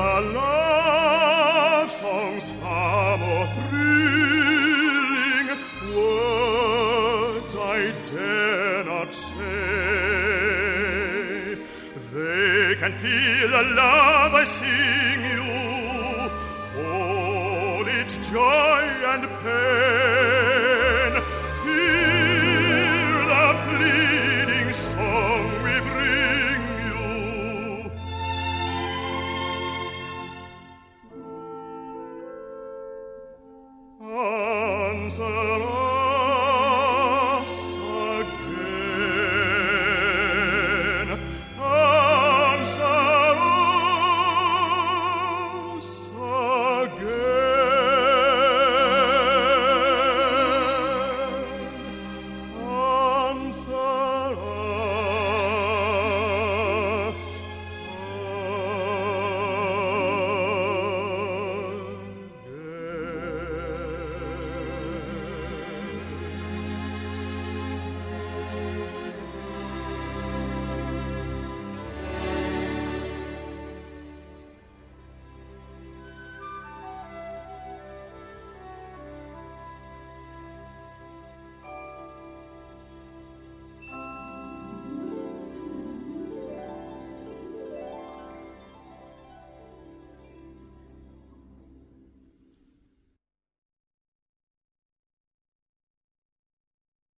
A love songs some more thrilling, words I dare not say. They can feel the love I sing you, all its joy and pain. sono